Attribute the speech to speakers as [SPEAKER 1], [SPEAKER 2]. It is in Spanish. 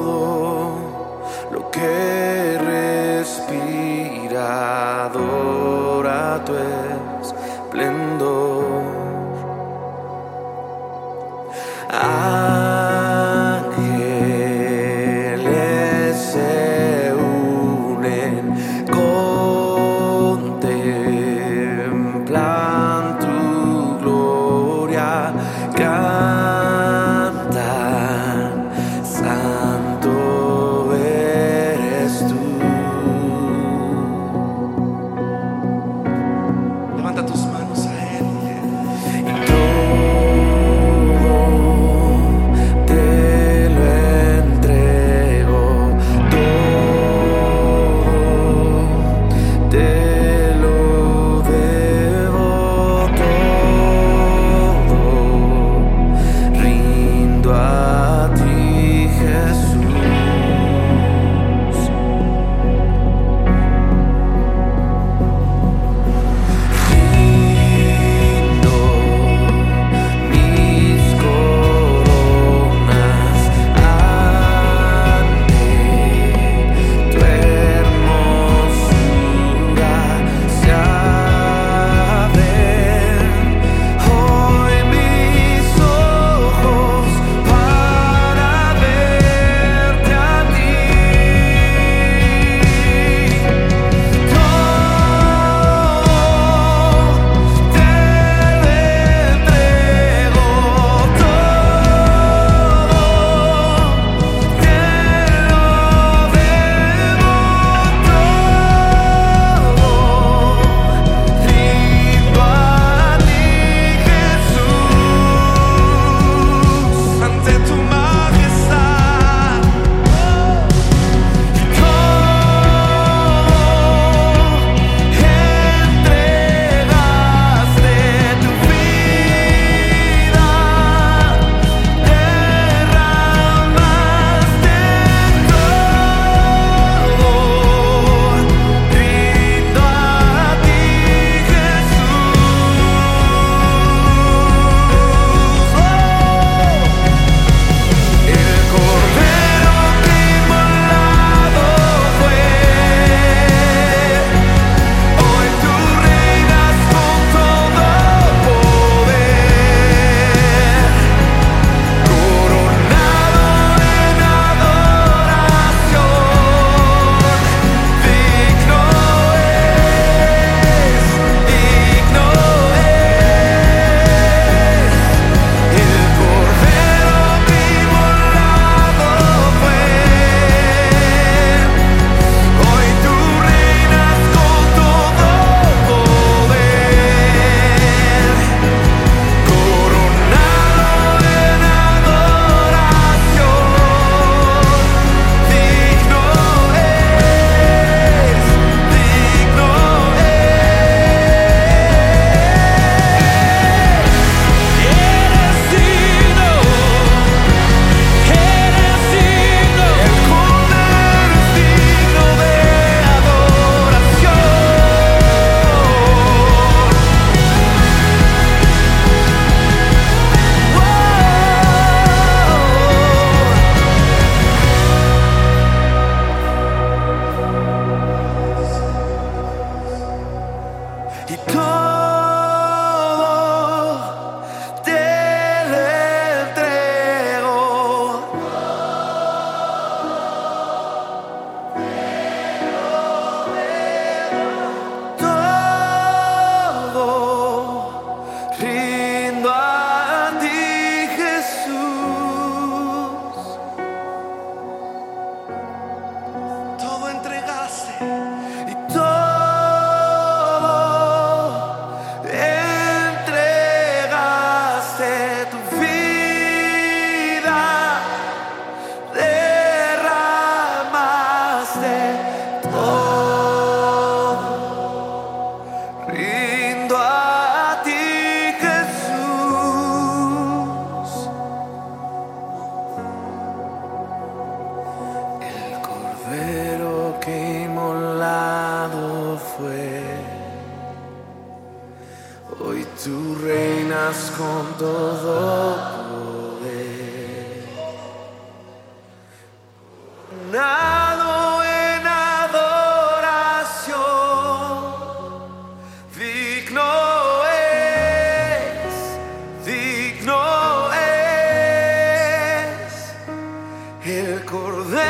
[SPEAKER 1] todo lo que he respirado tu esplendor. Ah. con todo poder. Nado en adoración, digno es, digno es el Cordero.